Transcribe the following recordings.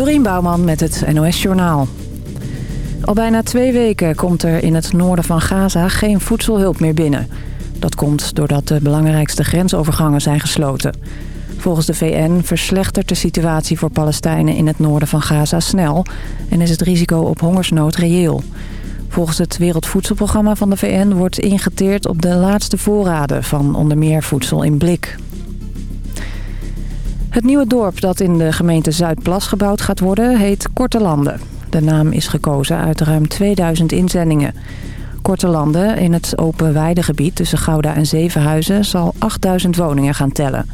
Dorien Bouwman met het NOS Journaal. Al bijna twee weken komt er in het noorden van Gaza geen voedselhulp meer binnen. Dat komt doordat de belangrijkste grensovergangen zijn gesloten. Volgens de VN verslechtert de situatie voor Palestijnen in het noorden van Gaza snel... en is het risico op hongersnood reëel. Volgens het Wereldvoedselprogramma van de VN wordt ingeteerd op de laatste voorraden van onder meer voedsel in blik. Het nieuwe dorp dat in de gemeente Zuidplas gebouwd gaat worden heet Korte Landen. De naam is gekozen uit ruim 2000 inzendingen. Korte Landen in het open weidegebied tussen Gouda en Zevenhuizen zal 8000 woningen gaan tellen.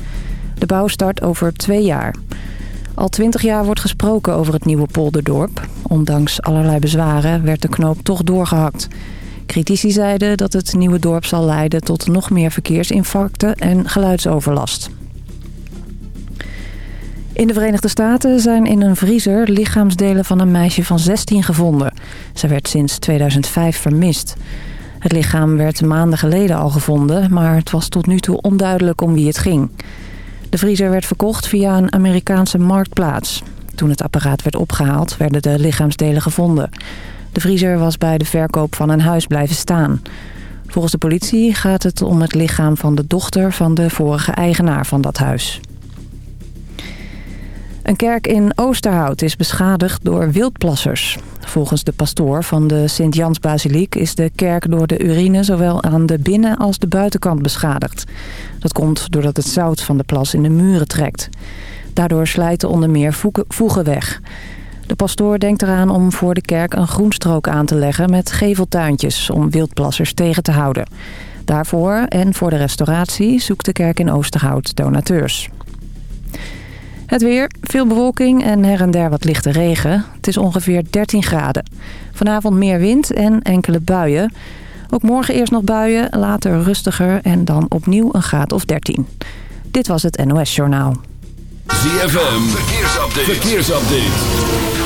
De bouw start over twee jaar. Al twintig jaar wordt gesproken over het nieuwe polderdorp. Ondanks allerlei bezwaren werd de knoop toch doorgehakt. Critici zeiden dat het nieuwe dorp zal leiden tot nog meer verkeersinfarcten en geluidsoverlast. In de Verenigde Staten zijn in een vriezer lichaamsdelen van een meisje van 16 gevonden. Ze werd sinds 2005 vermist. Het lichaam werd maanden geleden al gevonden, maar het was tot nu toe onduidelijk om wie het ging. De vriezer werd verkocht via een Amerikaanse marktplaats. Toen het apparaat werd opgehaald, werden de lichaamsdelen gevonden. De vriezer was bij de verkoop van een huis blijven staan. Volgens de politie gaat het om het lichaam van de dochter van de vorige eigenaar van dat huis. Een kerk in Oosterhout is beschadigd door wildplassers. Volgens de pastoor van de Sint-Jans-basiliek is de kerk door de urine zowel aan de binnen- als de buitenkant beschadigd. Dat komt doordat het zout van de plas in de muren trekt. Daardoor slijten onder meer voegen weg. De pastoor denkt eraan om voor de kerk een groenstrook aan te leggen met geveltuintjes om wildplassers tegen te houden. Daarvoor en voor de restauratie zoekt de kerk in Oosterhout donateurs. Het weer, veel bewolking en her en der wat lichte regen. Het is ongeveer 13 graden. Vanavond meer wind en enkele buien. Ook morgen eerst nog buien, later rustiger en dan opnieuw een graad of 13. Dit was het NOS Journaal. ZFM, verkeersupdate. verkeersupdate.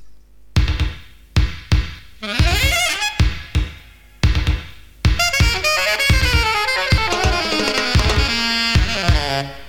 Yeah.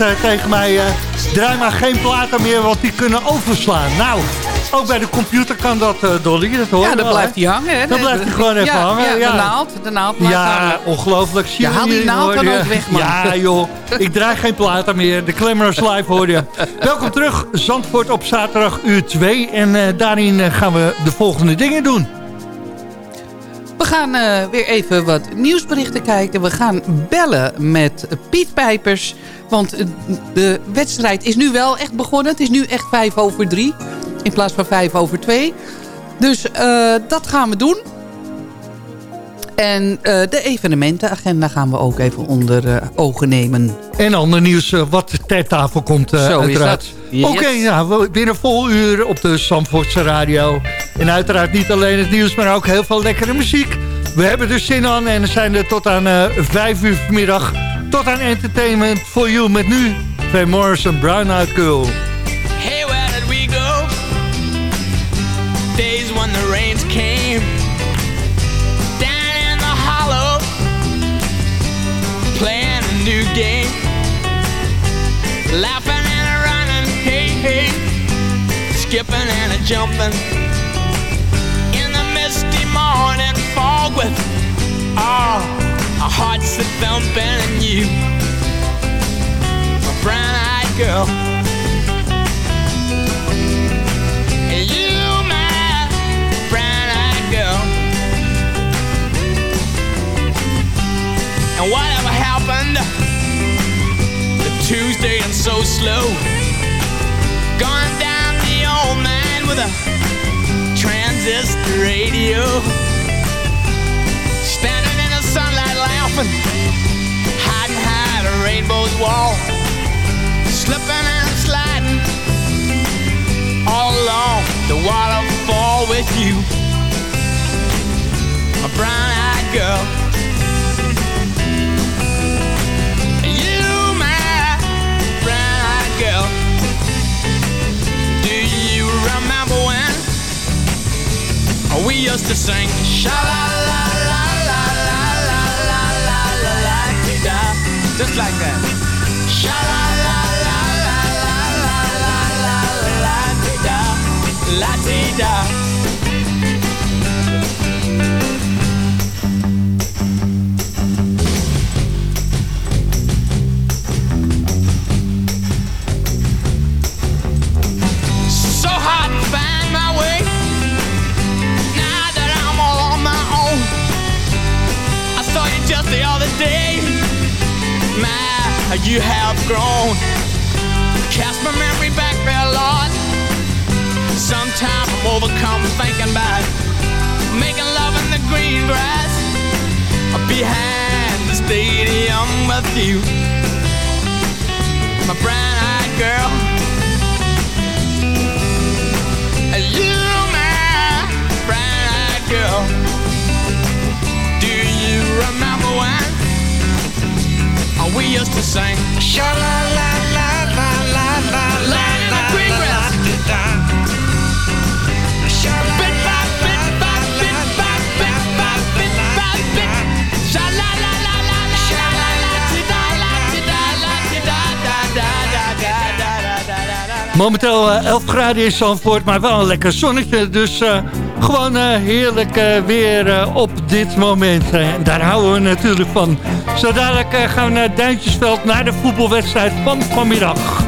Uh, tegen mij... Uh, draai maar geen platen meer, want die kunnen overslaan. Nou, ook bij de computer kan dat, uh, Dolly. Dat hoor ja, dan blijft hij hangen. Hè? Dan blijft hij gewoon even hangen. Ja, de naald. De naald ja, hangen. ongelooflijk. Ja, haal die naald dan ook weg, man. Ja, joh. Ik draai geen platen meer. De Glamorous Live hoor je. Welkom terug. Zandvoort op zaterdag uur 2. En daarin gaan we de volgende dingen doen. We gaan uh, weer even wat nieuwsberichten kijken. We gaan bellen met Piet Pijpers. Want de wedstrijd is nu wel echt begonnen. Het is nu echt vijf over drie. In plaats van vijf over twee. Dus uh, dat gaan we doen. En uh, de evenementenagenda gaan we ook even onder uh, ogen nemen. En ander nieuws wat ter tafel komt Zo uiteraard. Yes. Oké, okay, nou, weer een vol uur op de Zandvoortse radio. En uiteraard niet alleen het nieuws, maar ook heel veel lekkere muziek. We hebben er zin aan en zijn er tot aan vijf uur vanmiddag. Tot aan Entertainment for You met nu Van Morrison Brown Eyed Girl. Hey, where did we go? Days when the rains came. Down in the hollow. Playing a new game. Laughing and a running. Hey, hey. Skipping and a jumping. In the misty morning fog with... Oh, our hearts are thumping and you. My brown-eyed girl. And you, my brown-eyed girl. And whatever happened The Tuesday and so slow. Gone down the old man with a transistor radio laughing, hiding behind a rainbow's wall, slipping and sliding. All along the waterfall with you, my brown-eyed girl. You, my brown-eyed girl. Do you remember when we used to sing sha la la just like that. Sha la la la la la la la la la di da, la di you have grown. Cast my memory back there, Lord. Sometimes I'm overcome thinking about making love in the green grass behind the stadium with you, my brown-eyed girl. You, my brown-eyed girl. Do you remember when? We used to sing Sha la la la la la la la la la la la la Momenteel uh, 11 graden in Zandvoort, maar wel een lekker zonnetje. Dus uh, gewoon uh, heerlijk weer op dit moment. daar houden we natuurlijk van. Zo dadelijk gaan we naar Duintjesveld, naar de voetbalwedstrijd van vanmiddag.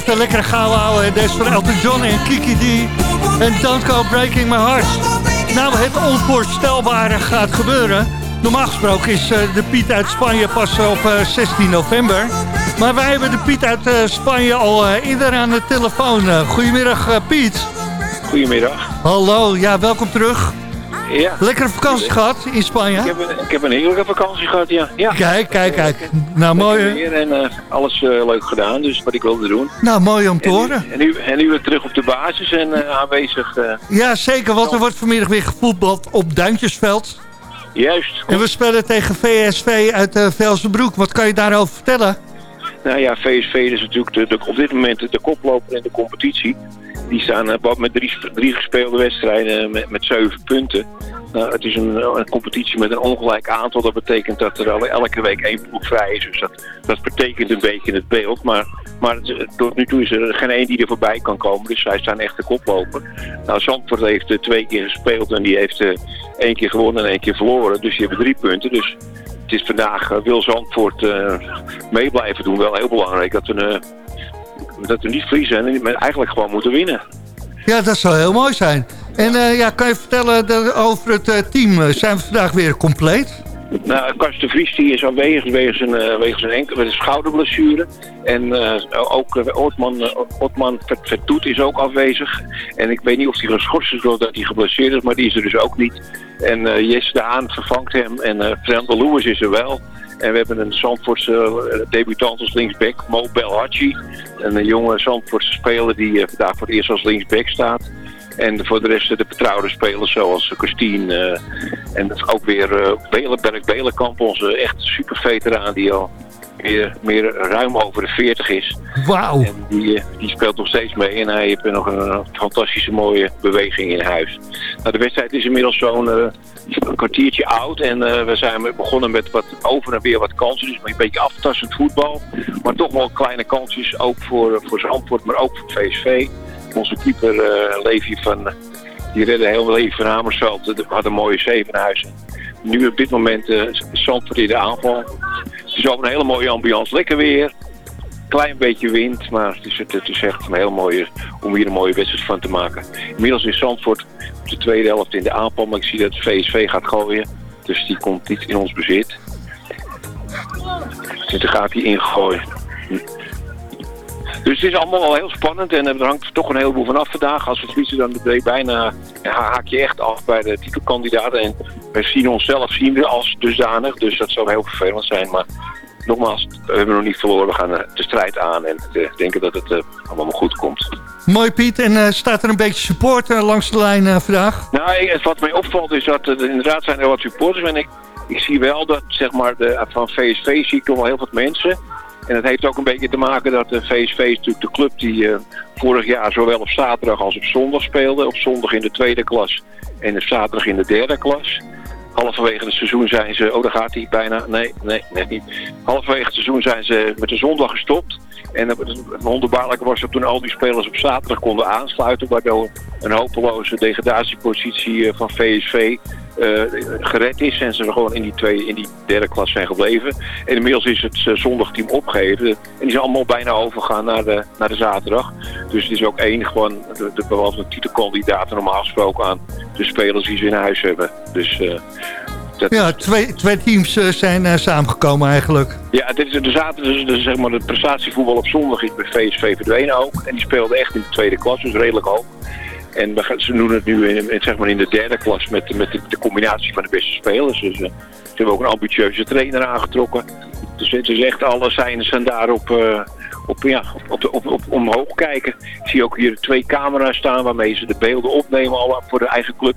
Blijft een lekkere gouden ouwe. Deze van Elton John en Kiki D. En Don't Go Breaking My Heart. Nou, het onvoorstelbare gaat gebeuren. Normaal gesproken is de Piet uit Spanje pas op 16 november. Maar wij hebben de Piet uit Spanje al eerder aan de telefoon. goedemiddag Piet. Goedemiddag. Hallo, ja, welkom terug. Ja. Lekkere vakantie gehad in Spanje? Ik heb, een, ik heb een heerlijke vakantie gehad, ja. ja. Kijk, kijk, kijk. Nou, mooi. En uh, alles uh, leuk gedaan, dus wat ik wilde doen. Nou, mooi om te en horen. Nu, en, nu, en nu weer terug op de basis en uh, aanwezig. ja, zeker, want er wordt vanmiddag weer gevoetbald op Duintjesveld. Juist. En we spelen tegen VSV uit uh, Velsenbroek. Wat kan je daarover vertellen? Nou ja, VSV is natuurlijk de, de, op dit moment de koploper in de competitie. Die staan met drie, drie gespeelde wedstrijden met, met zeven punten. Nou, het is een, competitie met een ongelijk aantal. Dat betekent dat er elke week één ploeg vrij is. Dus dat, dat betekent een beetje het beeld. Maar, maar tot nu toe is er geen één die er voorbij kan komen. Dus zij staan echt de koploper. Nou, Zandvoort heeft twee keer gespeeld en die heeft uh, één keer gewonnen en één keer verloren. Dus die hebben drie punten. Dus het is vandaag, wil Zandvoort mee blijven doen, wel heel belangrijk. Dat we, dat we niet verliezen en eigenlijk gewoon moeten winnen. Ja, dat zou heel mooi zijn. En uh, ja, kan je vertellen over het uh, team? Zijn we vandaag weer compleet? Nou, Kast de Vries die is aanwezig wegens een, uh, een schouderblessure. En ook Otman, Otman Vertoet is ook afwezig. En ik weet niet of hij geschorst is doordat hij geblesseerd is, maar die is er dus ook niet. En Jesse de Haan vervangt hem en uh, Fernando Lewis is er wel. En we hebben een Zandvoortse debutant als linksback, Mo Belhachi. Een jonge Zandvoortse speler die vandaag voor het eerst als linksback staat. En voor de rest de betrouwde spelers zoals Christine uh, en ook weer uh, Belenberg Belenkamp, onze echt super veteraan die al meer, meer ruim over de 40 is. Wauw. En die, die speelt nog steeds mee en hij heeft nog een, een fantastische mooie beweging in huis. Nou, de wedstrijd is inmiddels zo'n uh, kwartiertje oud en we zijn begonnen met wat over en weer wat kansen. Dus een beetje aftastend voetbal, maar toch wel kleine kansjes ook voor, voor Zandvoort, maar ook voor VSV onze keeper uh, Levi van, die redde heel Levi van Hamersveld. had een mooie zevenhuizen. Nu op dit moment uh, Zandvoort in de aanval. Het is ook een hele mooie ambiance. Lekker weer. Klein beetje wind, maar het is, het, is echt een heel mooie, om hier een mooie wedstrijd van te maken. Inmiddels is Zandvoort op de tweede helft in de aanval, maar ik zie dat VSV gaat gooien. Dus die komt niet in ons bezit. Dus dan gaat hij ingooien. Dus het is allemaal wel heel spannend en er hangt toch een heleboel vanaf vandaag. Als we verliezen dan ben je bijna, ja, haak je echt af bij de titelkandidaten. En we zien onszelf zien we als dusdanig, dus dat zou heel vervelend zijn. Maar nogmaals, we hebben nog niet verloren. We gaan de strijd aan en denken dat het uh, allemaal goed komt. Mooi Piet, en uh, staat er een beetje support uh, langs de lijn vandaag? Nou, wat mij opvalt is dat er inderdaad zijn er wat supporters. En ik, ik zie wel dat zeg maar, de, van VSV zie ik toch wel heel wat mensen... En het heeft ook een beetje te maken dat de VSV natuurlijk de club die uh, vorig jaar zowel op zaterdag als op zondag speelde. Op zondag in de tweede klas en op zaterdag in de derde klas. Halverwege het seizoen zijn ze... Oh, daar gaat hij bijna. Nee, nee, net niet. Halverwege het seizoen zijn ze met de zondag gestopt. En het wonderbaarlijke was dat toen al die spelers op zaterdag konden aansluiten... waardoor een hopeloze degradatiepositie van VSV uh, gered is en ze gewoon in die, twee, in die derde klas zijn gebleven. En inmiddels is het uh, zondagteam opgegeven en die zijn allemaal bijna overgegaan naar de, naar de zaterdag. Dus het is ook één gewoon de, de, de titelkandidaten normaal gesproken aan de spelers die ze in huis hebben. Dus... Uh, dat ja, twee, twee teams zijn uh, samengekomen eigenlijk. Ja, dit is de zaterdag, dus, dus zeg maar de prestatievoetbal op zondag is bij VSV verdwenen ook. En die speelden echt in de tweede klas, dus redelijk hoog. En we gaan, ze doen het nu in, in, zeg maar in de derde klas met, met de, combinatie van de beste spelers. Dus uh, ze hebben ook een ambitieuze trainer aangetrokken. Dus het is echt alle zijn zijn daarop uh, op, ja, op, op, omhoog kijken. Ik zie ook hier twee camera's staan waarmee ze de beelden opnemen al voor de eigen club.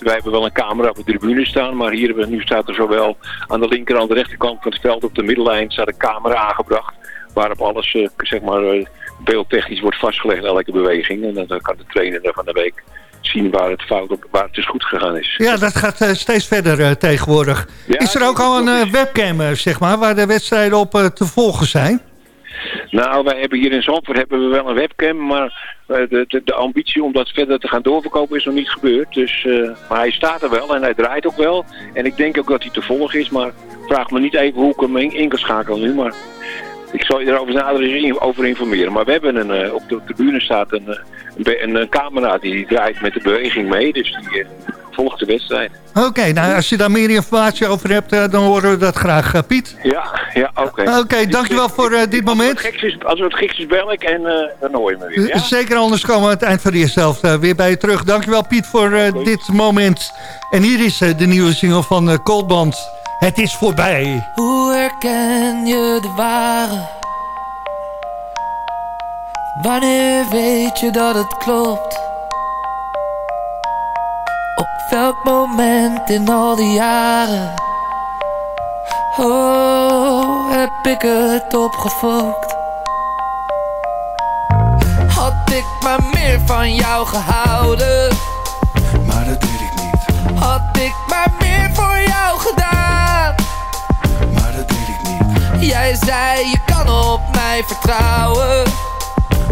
Wij hebben wel een camera op de tribune staan, maar hier hebben, nu staat er zowel aan de linker aan de rechterkant van het veld op de middellijn staat een camera aangebracht. Waarop alles, uh, zeg maar, uh, beeldtechnisch wordt vastgelegd elke beweging. En dan kan de trainer van de week zien waar het fout op, waar het dus goed gegaan is. Ja, dat gaat uh, steeds verder uh, tegenwoordig. Ja, is er ook al een uh, webcam, zeg maar, waar de wedstrijden op te volgen zijn? Nou, wij hebben hier in Zandvoort hebben we wel een webcam, maar de, de, de, ambitie om dat verder te gaan doorverkopen is nog niet gebeurd. Dus, maar hij staat er wel en hij draait ook wel. En ik denk ook dat hij te volgen is, maar vraag me niet even hoe ik hem in, in kan schakelen nu, maar Ik zal je erover nader over informeren. Maar we hebben een, eh, op de tribune staat een, eh, een, een, een camera die draait met de beweging mee. Dus die eh, volgt de wedstrijd. Oké, nou als je daar meer informatie over hebt, eh, dan horen we dat graag, eh, Piet. Ja, ja, oké. Oké, dankjewel voor eh, dit moment. Als het geks is, bel ik en eh, dan hoor je me weer. Ja? Zeker, anders komen we aan het eind van de eerste helft eh, weer bij je terug. Dankjewel Piet voor eh, dit moment. En hier is eh, de nieuwe single van uh, Coldband. Het is voorbij. Hoe herken je de ware? Wanneer weet je dat het klopt? Op welk moment in al die jaren? Oh, heb ik het opgefokt? Had ik maar meer van jou gehouden? Maar dat deed ik niet, Had ik maar meer voor jou gedaan? Jij zei je kan op mij vertrouwen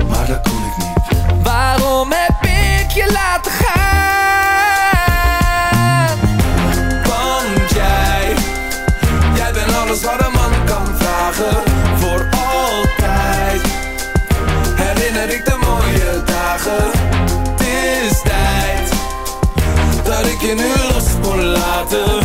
maar dat kon ik niet. Waarom heb ik je laten gaan? Want jij, jij bent alles wat een man kan vragen. Voor altijd, herinner ik de mooie dagen. Het is tijd, dat ik je nu los moet laten.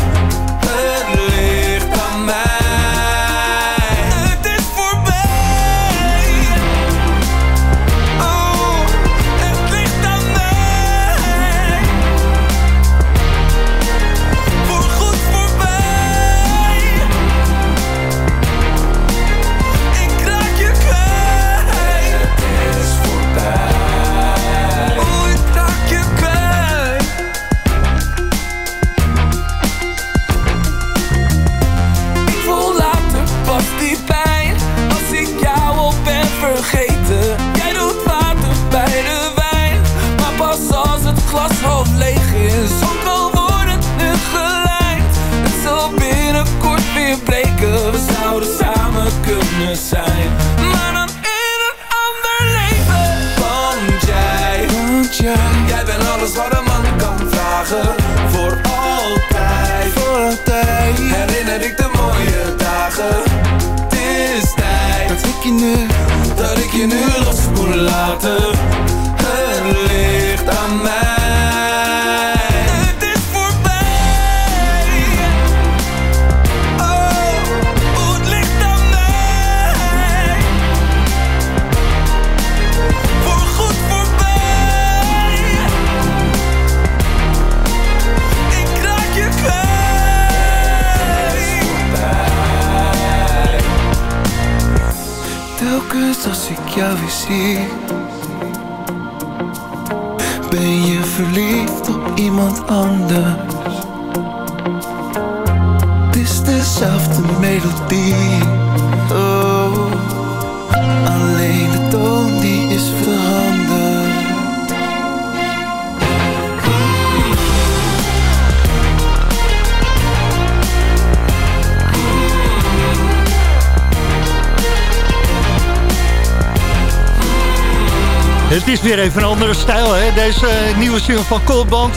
Het is weer even een andere stijl, hè? Deze eh, nieuwe single van Coldband.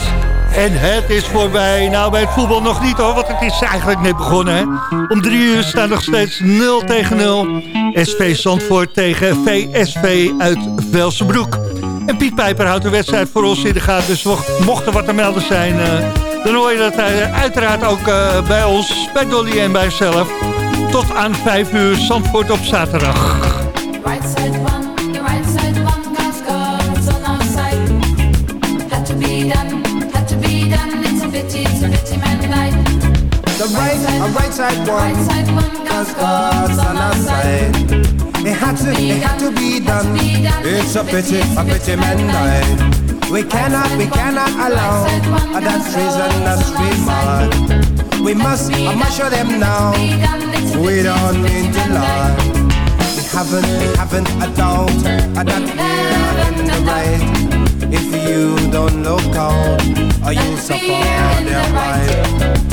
En het is voorbij. Nou, bij het voetbal nog niet hoor, want het is eigenlijk net begonnen. Hè? Om drie uur staat nog steeds 0 tegen 0. SV Zandvoort tegen VSV uit Velsenbroek. En Piet Pijper houdt de wedstrijd voor ons in de gaten. Dus mocht, er wat te melden zijn, eh, dan hoor je dat eh, uiteraard ook bij ons, bij Dolly en bij zelf. Tot aan 5 uur Zandvoort op zaterdag. Side one, cause God's on our side. It had to, it had to be done. It's a pity, a pity man died. We cannot, we cannot allow that treasonous remark. We must, I must show them now. We don't need to lie. We haven't, we haven't a doubt that we're in the right. If you don't look out, are you suffer their right.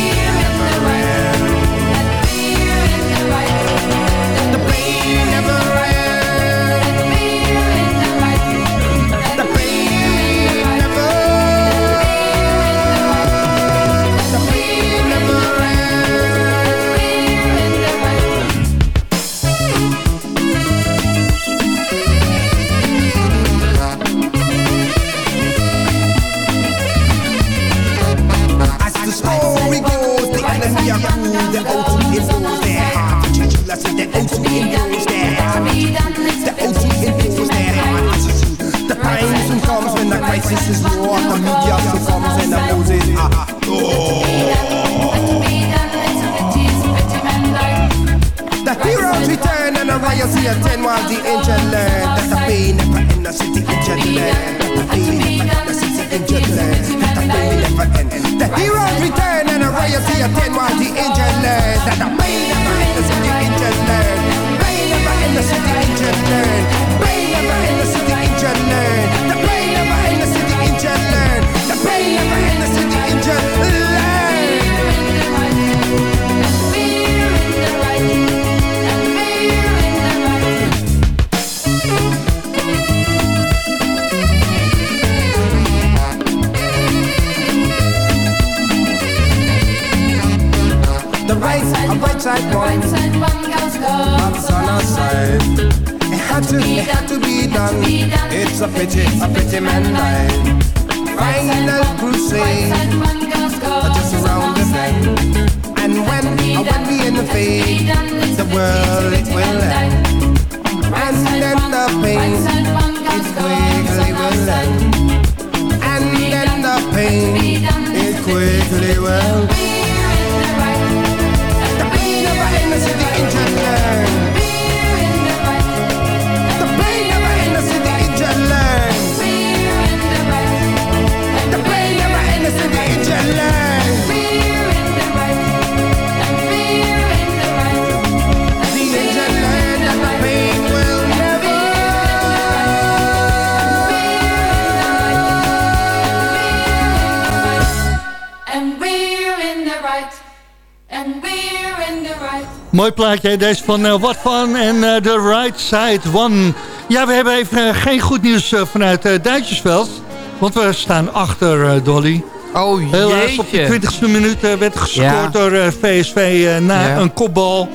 Mooi plaatje, deze van uh, Wat Van en uh, The Right Side One. Ja, we hebben even uh, geen goed nieuws vanuit Duitsersveld. Want we staan achter Dolly. Oh Helaas op de 20e minuut werd gescoord Ja. door VSV na Ja. een kopbal.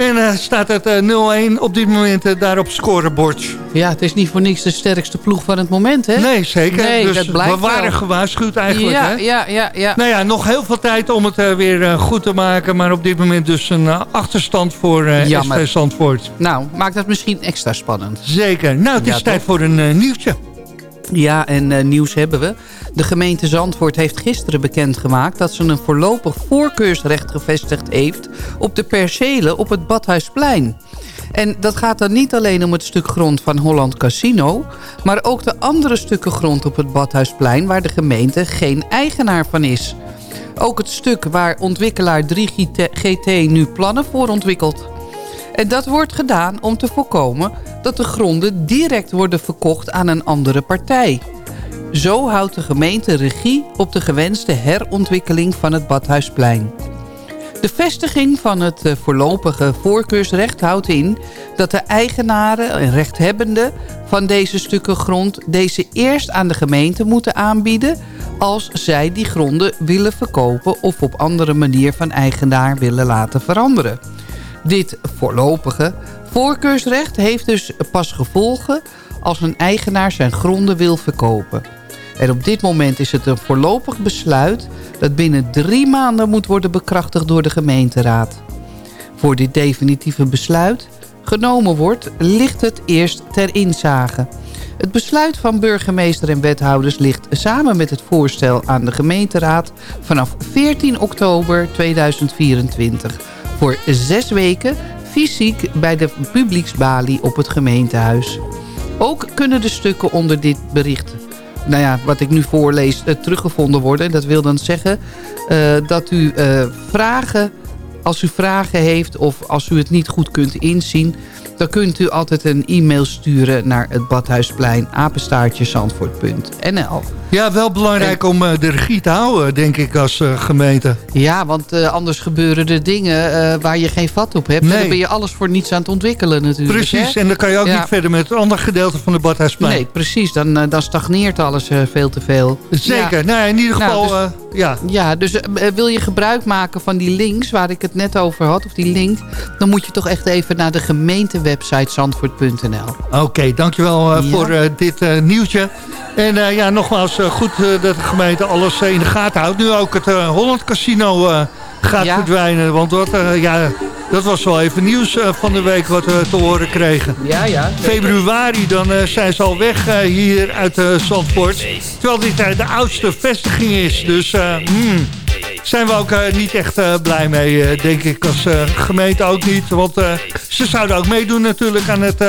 En staat het 0-1 op dit moment daar op scorebord. Ja, het is niet voor niks de sterkste ploeg van het moment, hè? Nee, zeker. Nee, dus we waren wel. gewaarschuwd eigenlijk. ja, hè? ja, ja, ja. Nou ja, nog heel veel tijd om het eh, weer eh, goed te maken. Maar op dit moment dus een eh, achterstand voor eh Jammer. SV Zandvoort. Nou, maakt dat misschien extra spannend. Zeker. Nou, het is Ja, tijd voor een eh, nieuwtje. Ja, en eh, nieuws hebben we. De gemeente Zandvoort heeft gisteren bekendgemaakt... dat ze een voorlopig voorkeursrecht gevestigd heeft... op de percelen op het Badhuisplein. En dat gaat dan niet alleen om het stuk grond van Holland Casino... maar ook de andere stukken grond op het Badhuisplein... waar de gemeente geen eigenaar van is. Ook het stuk waar ontwikkelaar 3GT nu plannen voor ontwikkelt. En dat wordt gedaan om te voorkomen dat de gronden direct worden verkocht aan een andere partij. Zo houdt de gemeente regie op de gewenste herontwikkeling van het Badhuisplein. De vestiging van het eh, voorlopige voorkeursrecht houdt in dat de eigenaren en rechthebbenden van deze stukken grond deze eerst aan de gemeente moeten aanbieden als zij die gronden willen verkopen of op andere manier van eigenaar willen laten veranderen. Dit voorlopige voorkeursrecht heeft dus pas gevolgen als een eigenaar zijn gronden wil verkopen. En op dit moment is het een voorlopig besluit dat binnen drie maanden moet worden bekrachtigd door de gemeenteraad. Voor dit definitieve besluit genomen wordt, ligt het eerst ter inzage. Het besluit van burgemeester en wethouders ligt samen met het voorstel aan de gemeenteraad vanaf 14 oktober 2024 voor zes weken fysiek bij de publieksbalie op het gemeentehuis. Ook kunnen de stukken onder dit bericht, nou ja, wat ik nu voorlees, eh, teruggevonden worden. Dat wil dan zeggen eh, dat u eh, vragen, als u vragen heeft of als u het niet goed kunt inzien... dan kunt u altijd een e-mail sturen naar het Badhuisplein apenstaartjeszandvoort.nl. Ja, wel belangrijk om eh, de regie te houden, denk ik, als eh, gemeente. Ja, want eh, anders gebeuren er dingen waar je geen vat op hebt. En Nee. dan ben je alles voor niets aan het ontwikkelen natuurlijk. Precies, hè? en dan kan je ook Ja. niet verder met het andere gedeelte van de Badhuisplein. Nee, precies. Dan, dan stagneert alles veel te veel. Zeker. Ja. Nou, in ieder Nou, geval, dus- ja. Ja, dus wil je gebruik maken van die links waar ik het net over had, of die link, dan moet je toch echt even naar de website zandvoort.nl. Oké, dankjewel eh, Ja. voor eh, dit eh, nieuwtje. En ja, nogmaals, goed dat de gemeente alles in de gaten houdt. Nu ook het Holland Casino gaat Ja. verdwijnen. Want wat, eh, ja, dat was wel even nieuws eh, van de week wat we te horen kregen. Ja, ja. Februari, dan eh, zijn ze al weg hier uit Zandvoort. Terwijl dit de oudste vestiging is. Dus hmm, zijn we ook niet echt blij mee, denk ik, als gemeente ook niet. Want ze zouden ook meedoen natuurlijk aan het,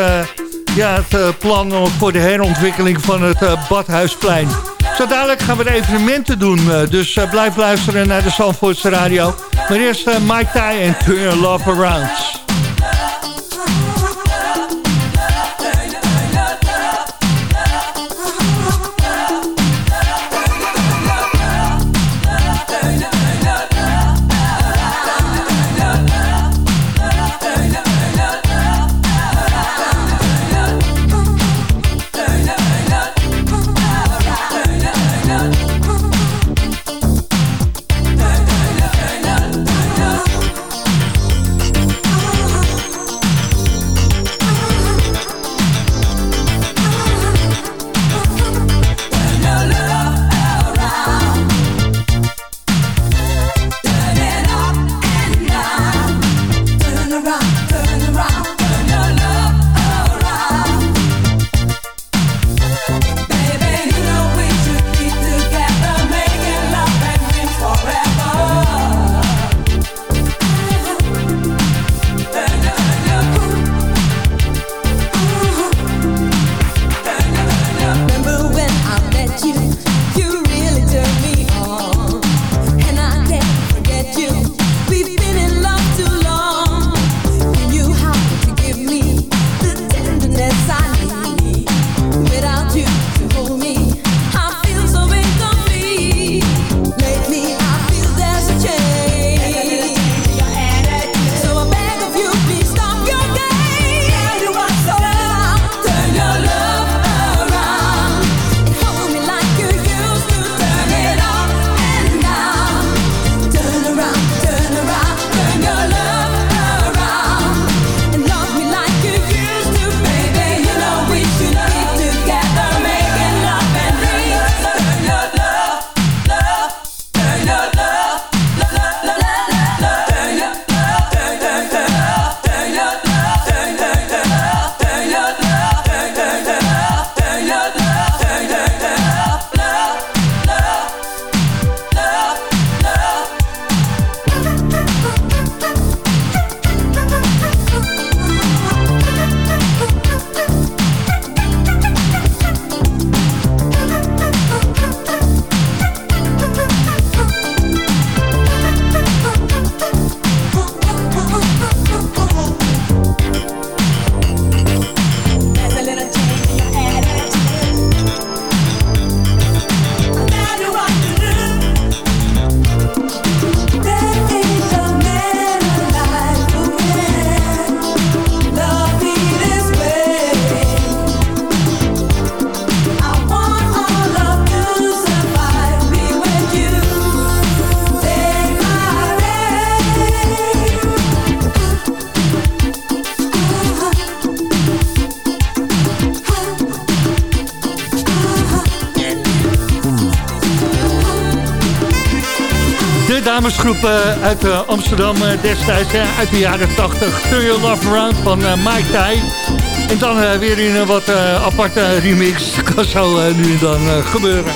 ja, het plan voor de herontwikkeling van het Badhuisplein. Zo dadelijk gaan we de evenementen doen. eh, dus eh, blijf luisteren naar de Zandvoortse radio. Maar eerst eh, Mike Ty en Turn Love Around. Eh, uit eh, Amsterdam eh, destijds, uit de jaren 80. Turn Your Love Around van Mike Ty. En dan weer in een wat aparte remix. Dat kan zo nu en dan gebeuren.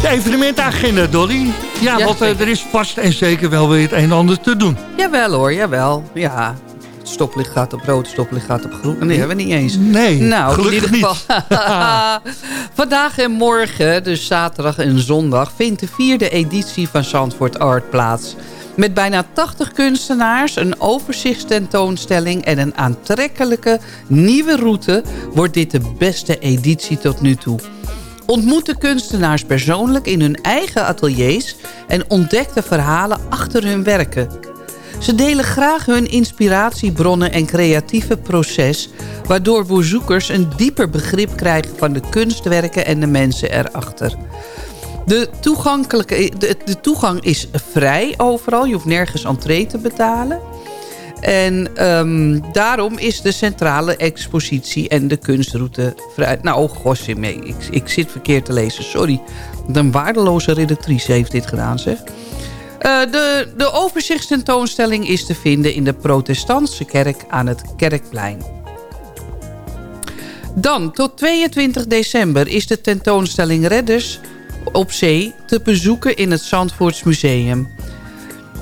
De evenementagenda, Dolly. Ja, Ja, want zeker. er is vast en zeker wel weer het een en ander te doen. Jawel hoor, jawel. Ja, het stoplicht gaat op rood, het stoplicht gaat op groen. Nee, hebben we niet eens. Nee, nou, in gelukkig ieder geval. Vandaag en morgen, dus zaterdag en zondag... vindt de vierde editie van Zandvoort Art plaats. Met bijna 80 kunstenaars, een overzichtstentoonstelling... en een aantrekkelijke nieuwe route... wordt dit de beste editie tot nu toe. Ontmoet de kunstenaars persoonlijk in hun eigen ateliers... en ontdek de verhalen achter hun werken. Ze delen graag hun inspiratiebronnen en creatieve proces... waardoor bezoekers een dieper begrip krijgen van de kunstwerken en de mensen erachter. De, toegankelijke, de, toegang is vrij overal, je hoeft nergens entree te betalen. En ehm, daarom is de centrale expositie en de kunstroute vrij... Nou, oh, gosje mee. Ik, ik zit verkeerd te lezen, sorry. Een waardeloze redactrice heeft dit gedaan, zeg. Eh, de, de overzichtstentoonstelling is te vinden in de protestantse kerk aan het Kerkplein. Dan, tot 22 december is de tentoonstelling Redders op zee te bezoeken in het Zandvoorts Museum.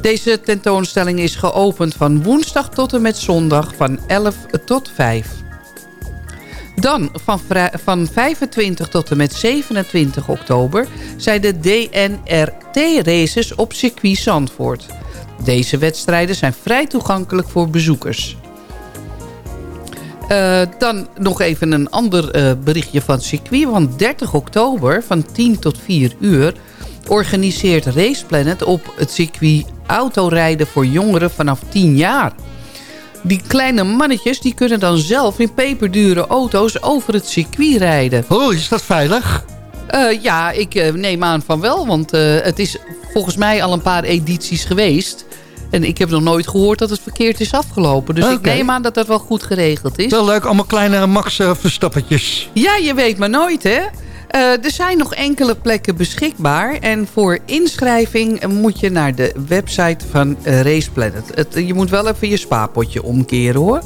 Deze tentoonstelling is geopend van woensdag tot en met zondag van 11 tot 5. Dan van, van 25 tot en met 27 oktober zijn de DNRT-races op circuit Zandvoort. Deze wedstrijden zijn vrij toegankelijk voor bezoekers. Uh, dan nog even een ander uh, berichtje van circuit. Want 30 oktober van 10 tot 4 uur organiseert Race Planet op het circuit autorijden voor jongeren vanaf 10 jaar. Die kleine mannetjes die kunnen dan zelf in peperdure auto's over het circuit rijden. Oh, is dat veilig? Uh, ja, ik neem aan van wel. Want het is volgens mij al een paar edities geweest. En ik heb nog nooit gehoord dat het verkeerd is afgelopen. Dus ik neem aan dat dat wel goed geregeld is. Wel leuk, allemaal kleine Max Verstappertjes. Ja, je weet maar nooit, hè? Uh, er zijn nog enkele plekken beschikbaar. En voor inschrijving moet je naar de website van uh, Race Planet. Je moet wel even je spaarpotje omkeren, hoor.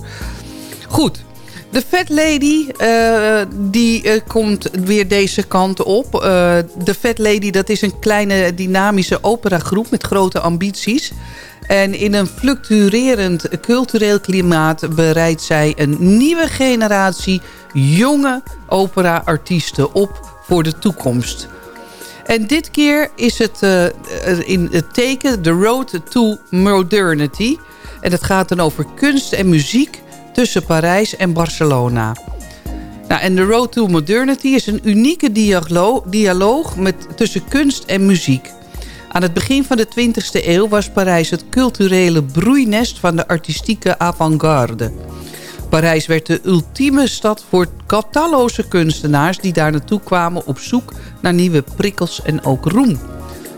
Goed. De Fat Lady, uh, die komt weer deze kant op. De Fat Lady, dat is een kleine dynamische operagroep met grote ambities. En in een fluctuerend cultureel klimaat bereidt zij een nieuwe generatie jonge opera-artiesten op voor de toekomst. En dit keer is het uh, in het teken The Road to Modernity. En het gaat dan over kunst en muziek tussen Parijs en Barcelona. Nou, en The Road to Modernity is een unieke dialoog, dialoog met, tussen kunst en muziek. Aan het begin van de 20e eeuw was Parijs het culturele broeinest van de artistieke avant-garde. Parijs werd de ultieme stad voor talloze kunstenaars die daar naartoe kwamen op zoek naar nieuwe prikkels en ook roem.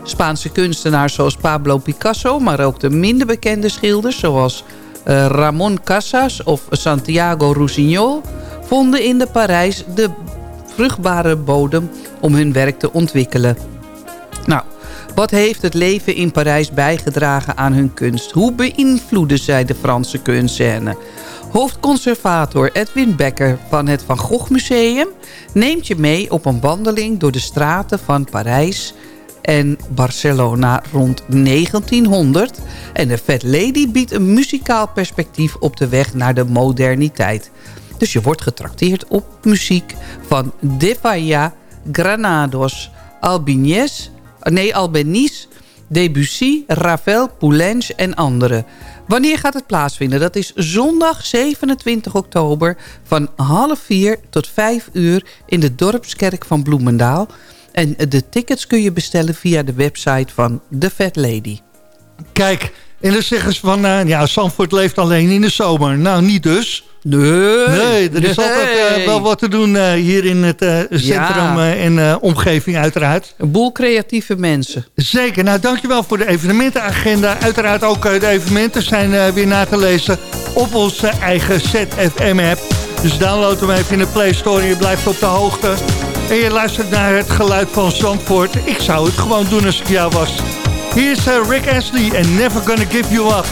Spaanse kunstenaars zoals Pablo Picasso, maar ook de minder bekende schilders zoals uh, Ramon Casas of Santiago Rousignol vonden in de Parijs de vruchtbare bodem om hun werk te ontwikkelen. Nou, wat heeft het leven in Parijs bijgedragen aan hun kunst? Hoe beïnvloeden zij de Franse kunstscène? Hoofdconservator Edwin Becker van het Van Gogh Museum... neemt je mee op een wandeling door de straten van Parijs en Barcelona rond 1900. En de Fat Lady biedt een muzikaal perspectief op de weg naar de moderniteit. Dus je wordt getrakteerd op muziek van De Falla, Granados, Albinies nee, Albeniz, Debussy, Ravel, Poulenc en anderen. Wanneer gaat het plaatsvinden? Dat is zondag 27 oktober van half vier tot vijf uur in de Dorpskerk van Bloemendaal. En de tickets kun je bestellen via de website van The Fat Lady. Kijk, en dan zeggen ze van, uh, ja, Zandvoort leeft alleen in de zomer. Nou, niet dus. Nee. Nee, er is altijd uh, wel wat te doen uh, hier in het uh, centrum ja. en omgeving uiteraard. Een boel creatieve mensen. Zeker. Nou, dankjewel voor de evenementenagenda. Uiteraard ook de evenementen zijn weer na te lezen op onze eigen ZFM-app. Dus download hem even in de Play Store en je blijft op de hoogte. En je luistert naar het geluid van Zandvoort. Ik zou het gewoon doen als ik jou was. Hier is Rick Astley en Never Gonna Give You Up.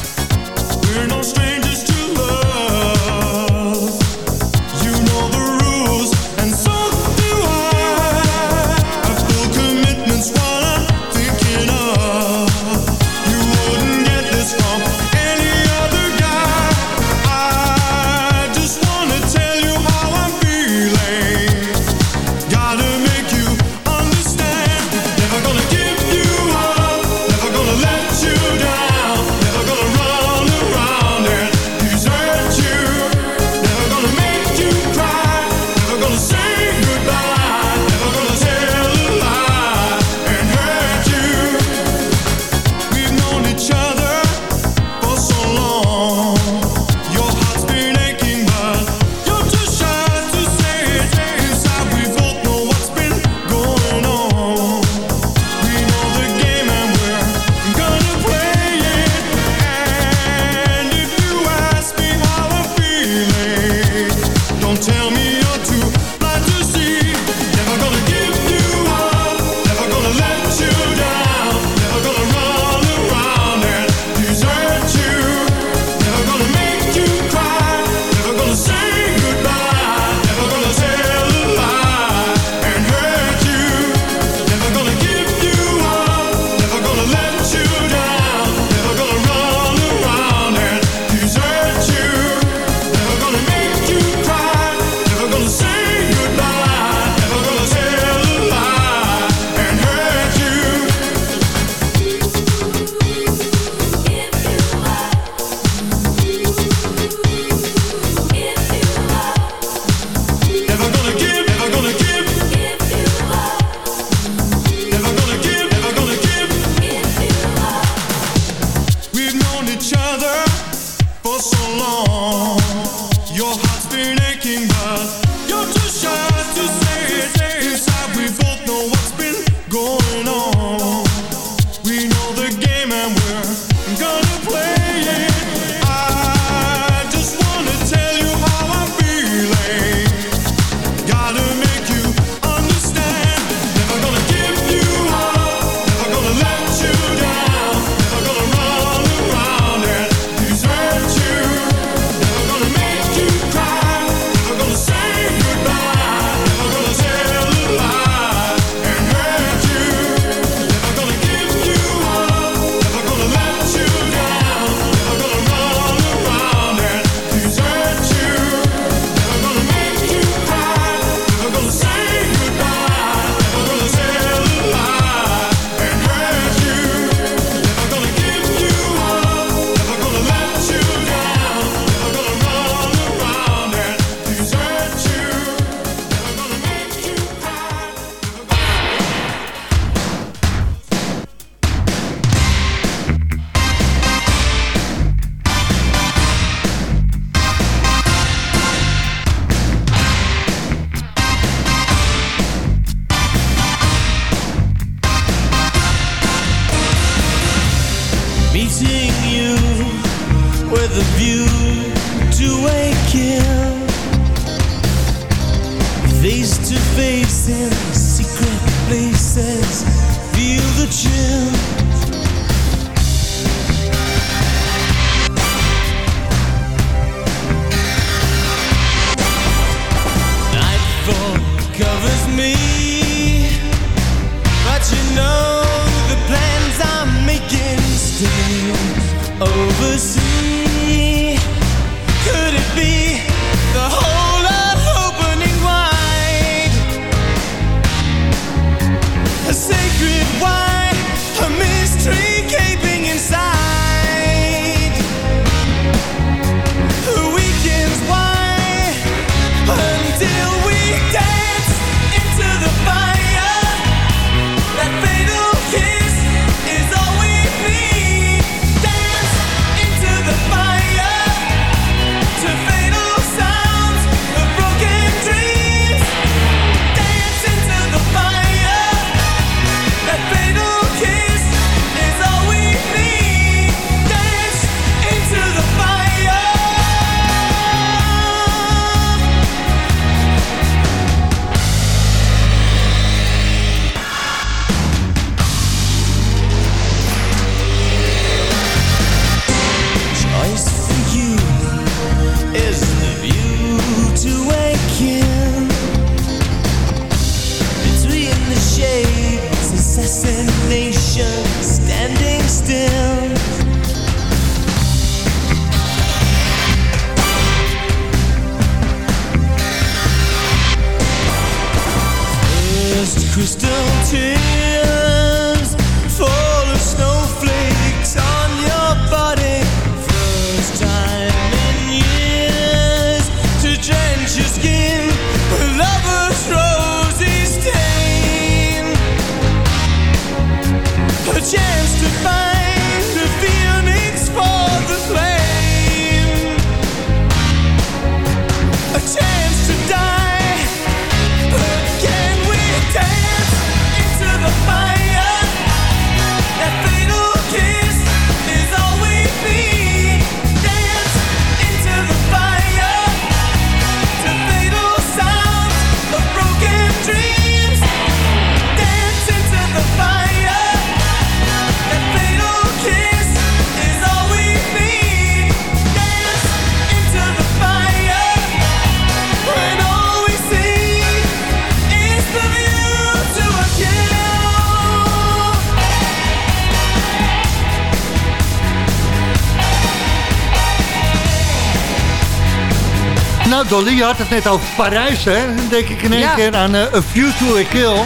Dolly, je had het net over Parijs, hè? Dan denk ik in één Ja. keer aan eh, A View to a Kill.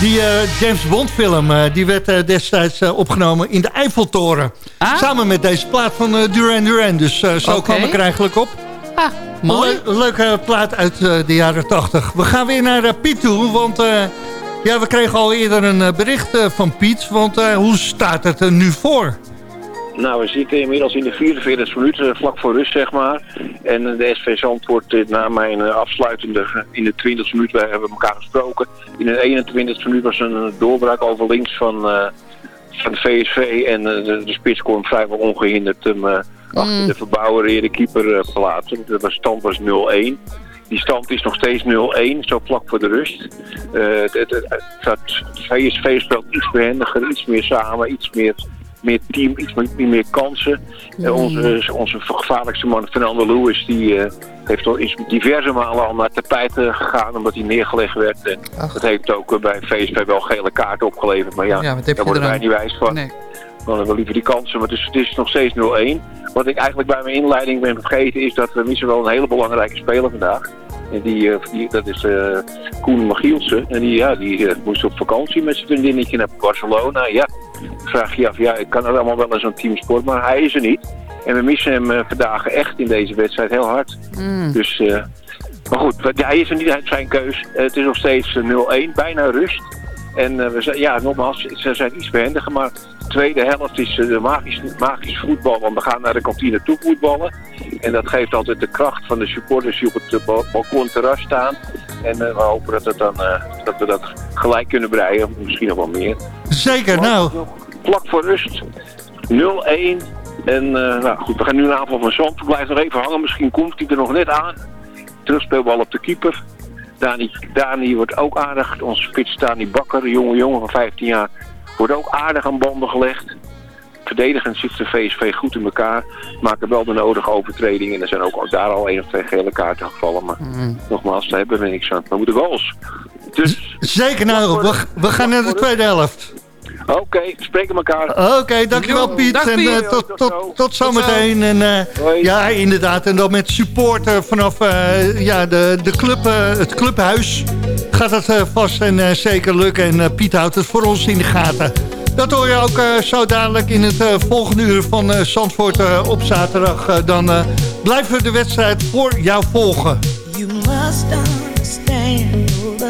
Die eh, James Bond film, eh, die werd destijds opgenomen in de Eiffeltoren. Ah. Samen met deze plaat van Duran Duran. Dus zo Oké. kwam ik er eigenlijk op. Ah, mooi. Leuke plaat uit de jaren 80. We gaan weer naar Piet toe, want ja, we kregen al eerder een bericht van Piet. Want hoe staat het er nu voor? Nou, we zitten inmiddels in de 44 minuten, eh, vlak voor rust zeg maar. En de SV Zandvoort, na mijn eh, afsluitende, eh, in de 20 minuut, we hebben elkaar gesproken. In de 21 minuut was een doorbraak over links van, van de VSV. En de, de spits kon vrijwel ongehinderd hem eh, achter de verbouwereerde keeper eh, plaatsen. De stand was 0-1. Die stand is nog steeds 0-1, zo vlak voor de rust. Het, het, het, het VSV speelt iets behendiger, iets meer samen, iets meer meer team, iets meer, meer kansen. Eh, onze, onze gevaarlijkste man, Fernando Lewis, die eh, heeft al, is diverse malen al naar tapijt eh, gegaan omdat hij neergelegd werd. En dat heeft ook bij VSV wel gele kaarten opgeleverd. Maar ja, Ja, daar worden wij niet wijs van. Nee. We hadden wel liever die kansen, maar het is, het is nog steeds 0-1. Wat ik eigenlijk bij mijn inleiding ben vergeten is dat we missen wel een hele belangrijke speler vandaag. En die, eh, die, dat is eh, Koen Magielsen. En die, ja, die eh, moest op vakantie met zijn vriendinnetje naar Barcelona. Ja, vraag je af, ja, ik kan het allemaal wel in zo'n teamsport, maar hij is er niet. En we missen hem eh, vandaag echt in deze wedstrijd heel hard. Dus, eh, maar goed, hij is er niet uit zijn keus. Eh, het is nog steeds eh, 0-1, bijna rust. En eh, we zijn, ja, nogmaals, ze zijn iets behendiger, maar tweede helft is eh, de magisch, magisch voetbal. Want we gaan naar de kantine toe voetballen. En dat geeft altijd de kracht van de supporters die op het eh, bal- balkonterras staan. En eh, we hopen dat, het dan, dat we dat gelijk kunnen breien, of misschien nog wel meer. Zeker, nou. Vlak voor rust 0-1. En nou goed, we gaan nu een aanval van Zand. Blijft nog even hangen, misschien komt hij er nog net aan. Terugspeelbal op de keeper. Dani, Dani wordt ook aardig. Onze spits Dani Bakker, jonge jongen van 15 jaar, wordt ook aardig aan banden gelegd. Verdedigend zit de VSV goed in elkaar. Maken wel de nodige overtredingen. En er zijn ook daar al één of twee gele kaarten gevallen. Maar nogmaals, daar hebben we niks aan. We moeten goals. Dus, Zeker nou, we, we gaan naar de tweede helft. Oké, we spreken elkaar. Oké, dankjewel Piet. Dag, en Piet. eh, tot, tot, tot zometeen. En, eh, ja, inderdaad. En dan met support eh, vanaf eh, ja, de, de club, eh, het clubhuis gaat het eh, vast en eh, zeker lukken. En Piet houdt het voor ons in de gaten. Dat hoor je ook eh, zo dadelijk in het eh, volgende uur van eh, Zandvoort op zaterdag. Eh, dan eh, blijven we de wedstrijd voor jou volgen. You must understand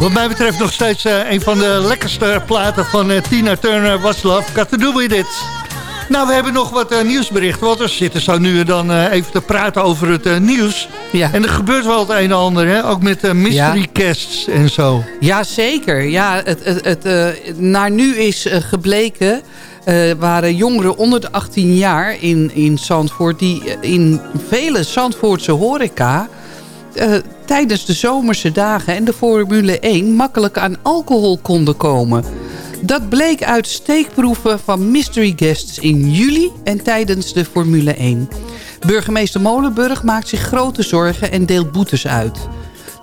Wat mij betreft nog steeds eh, een van de lekkerste platen van eh, Tina Turner, What's Love Got To Do With It. Nou, we hebben nog wat eh, nieuwsberichten, want we zitten zo nu en dan even te praten over het nieuws. Ja. En er gebeurt wel het een en ander, hè? ook met mystery casts en zo. Ja, zeker. Ja, het, het, het, naar nu is gebleken... waren jongeren onder de 18 jaar in, in Zandvoort... die in vele Zandvoortse horeca... tijdens de zomerse dagen en de Formule 1... makkelijk aan alcohol konden komen. Dat bleek uit steekproeven van mystery guests in juli... en tijdens de Formule 1. Burgemeester Molenburg maakt zich grote zorgen en deelt boetes uit.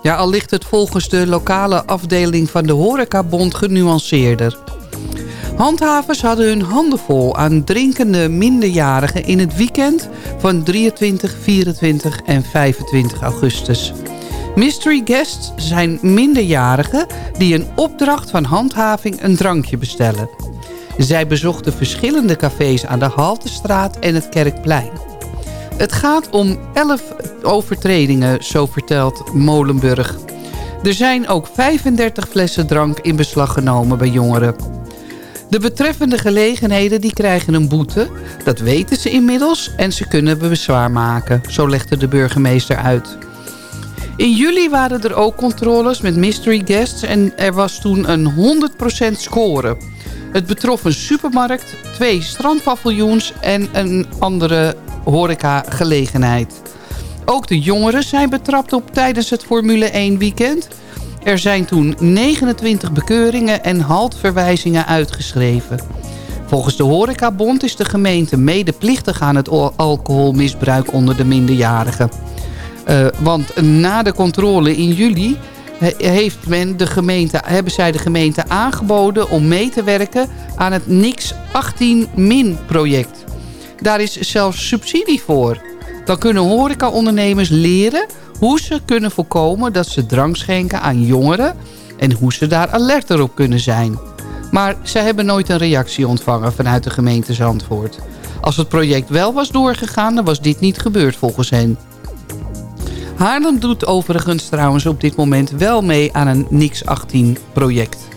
Ja, al ligt het volgens de lokale afdeling van de Horecabond genuanceerder. Handhavers hadden hun handen vol aan drinkende minderjarigen in het weekend van 23, 24 en 25 augustus. Mystery guests zijn minderjarigen die een opdracht van handhaving een drankje bestellen. Zij bezochten verschillende cafés aan de Haltestraat en het Kerkplein. Het gaat om 11 overtredingen, zo vertelt Molenburg. Er zijn ook 35 flessen drank in beslag genomen bij jongeren. De betreffende gelegenheden die krijgen een boete. Dat weten ze inmiddels en ze kunnen bezwaar maken. Zo legde de burgemeester uit. In juli waren er ook controles met mystery guests... en er was toen een 100% score. Het betrof een supermarkt, twee strandpaviljoens... en een andere horecagelegenheid. Ook de jongeren zijn betrapt op tijdens het Formule 1 weekend. Er zijn toen 29 bekeuringen en haltverwijzingen uitgeschreven. Volgens de Horecabond is de gemeente medeplichtig aan het al- alcoholmisbruik onder de minderjarigen. Eh, want na de controle in juli he- heeft men de gemeente, hebben zij de gemeente aangeboden om mee te werken aan het NIX 18-min-project. Daar is zelfs subsidie voor. Dan kunnen horecaondernemers leren hoe ze kunnen voorkomen dat ze drank schenken aan jongeren en hoe ze daar alerter op kunnen zijn. Maar ze hebben nooit een reactie ontvangen vanuit de gemeente Zandvoort. Als het project wel was doorgegaan, dan was dit niet gebeurd volgens hen. Haarlem doet overigens trouwens op dit moment wel mee aan een Nix 18 project.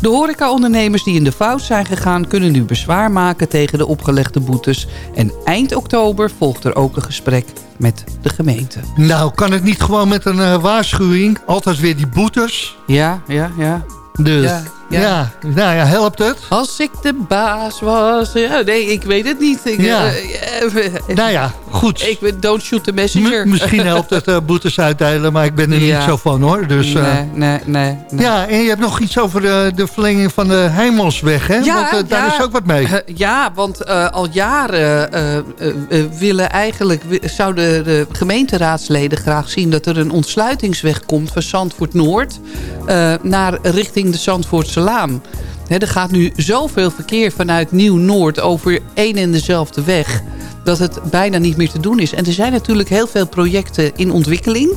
De horecaondernemers die in de fout zijn gegaan... kunnen nu bezwaar maken tegen de opgelegde boetes. En eind oktober volgt er ook een gesprek met de gemeente. Nou, kan het niet gewoon met een eh, waarschuwing? Altijd weer die boetes. Ja, ja, ja. Dus, Ja, ja, ja. nou ja, helpt het? Als ik de baas was... Ja, nee, ik weet het niet. Ik, Ja. eh, eh, Nou ja, goed. Ik ben don't shoot the messenger. M- misschien helpt het eh, boetes uitdelen, maar ik ben er Ja. niet zo van hoor. Dus, eh, nee, nee, nee. nee. Ja, en je hebt nog iets over de, de verlenging van de Heimelsweg, hè? Want eh, daar ja. is ook wat mee. Eh, ja, want eh, al jaren eh, eh, eh, willen eigenlijk, zouden de gemeenteraadsleden graag zien... dat er een ontsluitingsweg komt van Zandvoort Noord... eh, naar richting de Zandvoortse Laan. Er gaat nu zoveel verkeer vanuit Nieuw-Noord over één en dezelfde weg... dat het bijna niet meer te doen is. En er zijn natuurlijk heel veel projecten in ontwikkeling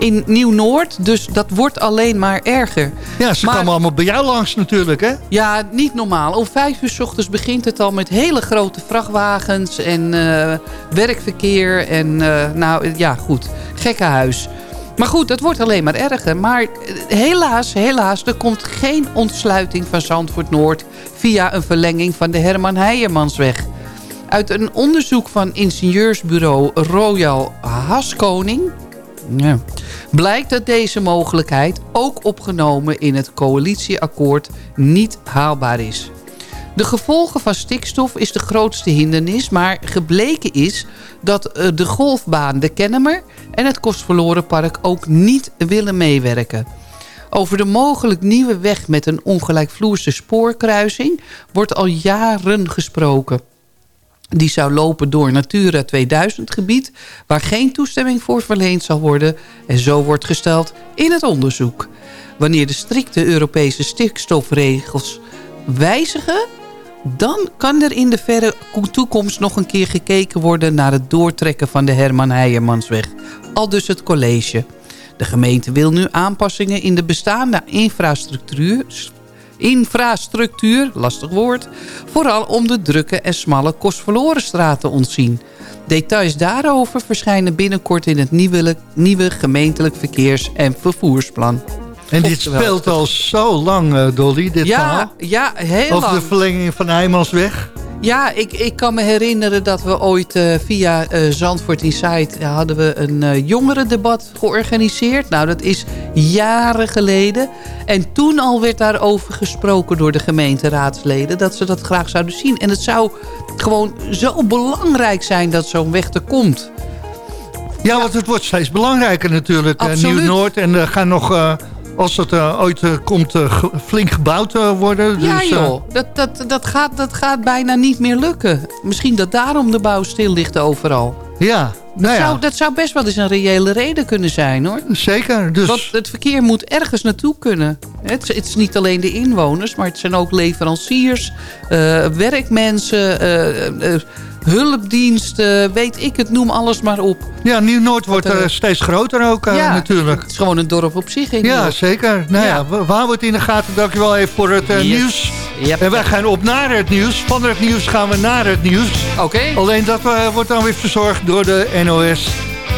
in Nieuw-Noord. Dus dat wordt alleen maar erger. Ja, ze Maar- komen allemaal bij jou langs natuurlijk, hè? ja, niet normaal. Om vijf uur s ochtends begint het al met hele grote vrachtwagens en eh, werkverkeer. En eh, nou ja, goed, gekkenhuis. Maar goed, het wordt alleen maar erger. Maar eh, helaas, helaas, er komt geen ontsluiting van Zandvoort Noord... via een verlenging van de Herman Heijermansweg. Uit een onderzoek van ingenieursbureau Royal Haskoning... Blijkt dat deze mogelijkheid, ook opgenomen in het coalitieakkoord, niet haalbaar is. De gevolgen van stikstof is de grootste hindernis, maar gebleken is dat eh, de golfbaan de Kennemer en het Kostverlorenpark ook niet willen meewerken. Over de mogelijk nieuwe weg met een ongelijkvloerse spoorkruising wordt al jaren gesproken. Die zou lopen door Natura 2000 gebied... waar geen toestemming voor verleend zal worden... en zo wordt gesteld in het onderzoek. Wanneer de strikte Europese stikstofregels wijzigen... dan kan er in de verre toekomst nog een keer gekeken worden... naar het doortrekken van de Herman Heijermansweg. Al dus het college. De gemeente wil nu aanpassingen in de bestaande infrastructuur infrastructuur, lastig woord... vooral om de drukke en smalle Kostverlorenstraat te ontzien. Details daarover verschijnen binnenkort in het nieuwe, nieuwe gemeentelijk verkeers- en vervoersplan. En dit speelt al zo lang, eh, Dolly, dit Ja, verhaal. ja, heel Over lang. de verlenging van de Heimansweg. Ja, ik, ik kan me herinneren dat we ooit eh, via eh, Zandvoort Insight... hadden we een jongerendebat georganiseerd. Nou, dat is jaren geleden. En toen al werd daarover gesproken door de gemeenteraadsleden... dat ze dat graag zouden zien. En het zou gewoon zo belangrijk zijn dat zo'n weg er komt. Ja, want het wordt steeds belangrijker natuurlijk. Nieuw-Noord. En er gaan nog, als het eh, ooit eh, komt, eh, flink gebouwd eh, worden. ja Dus, joh, dat, dat, dat, gaat, dat gaat bijna niet meer lukken. Misschien dat daarom de bouw stil ligt overal. ja, nou ja, Zou, dat zou best wel eens een reële reden kunnen zijn hoor. zeker. Dus, Want het verkeer moet ergens naartoe kunnen. Het, het is niet alleen de inwoners, maar het zijn ook leveranciers, eh, werkmensen, eh, hulpdiensten, weet ik het, noem alles maar op. Ja, Nieuw-Noord wordt Dat, eh, eh, steeds groter ook eh, ja, natuurlijk. Het is gewoon een dorp op zich. in Ja, zeker. Nou ja, houden het in de gaten. Dankjewel even voor het Yes. nieuws. Yep. En wij gaan op naar het nieuws. Van het nieuws gaan we naar het nieuws. Oké. Alleen dat wordt dan weer verzorgd door de NOS.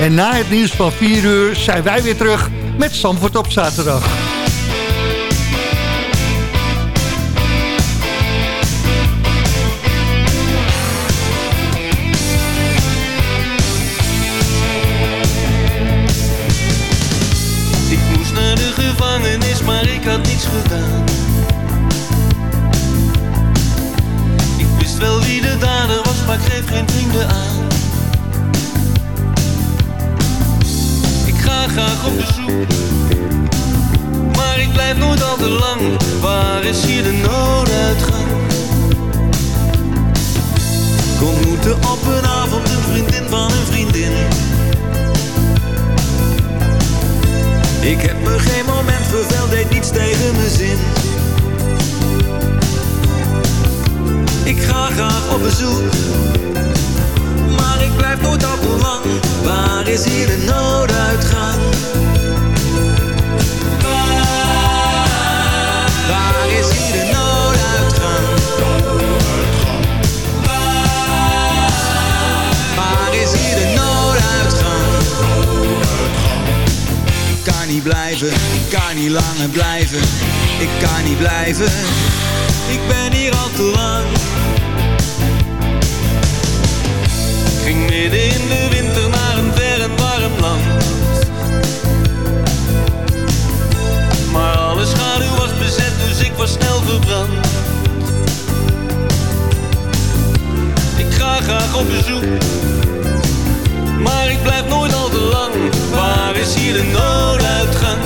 En na het nieuws van 4 uur zijn wij weer terug met Zandvoort op zaterdag. Maar ik geef geen vrienden aan. Ik ga graag op bezoek, maar ik blijf nooit al te lang. Waar is hier de nooduitgang? Ik ontmoette op een avond een vriendin van een vriendin. Ik heb me geen moment verveld, deed niets tegen mijn zin. Ik ga graag op bezoek, maar ik blijf nooit al te lang. Waar is hier de nooduitgang? Waar, is hier de nooduitgang? Waar is hier de nooduitgang? Ik kan niet blijven, ik kan niet langer blijven. Ik kan niet blijven, ik ben hier al te lang. Ik ga graag op bezoek, maar ik blijf nooit al te lang. Waar is hier de nooduitgang?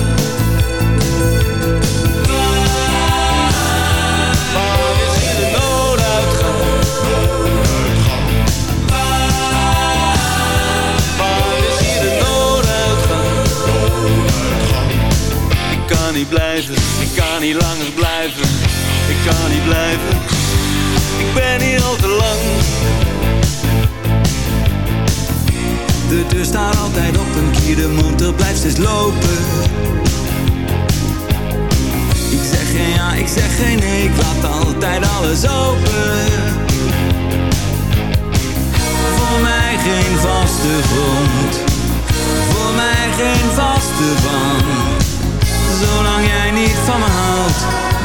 Ik kan niet blijven, ik kan niet langer blijven. Kan niet blijven, ik ben hier al te lang. De deur staat altijd op een kier, de motor blijft steeds lopen. Ik zeg geen ja, ik zeg geen nee, ik laat altijd alles open. Voor mij geen vaste grond, voor mij geen vaste band. Zolang jij niet van me houdt,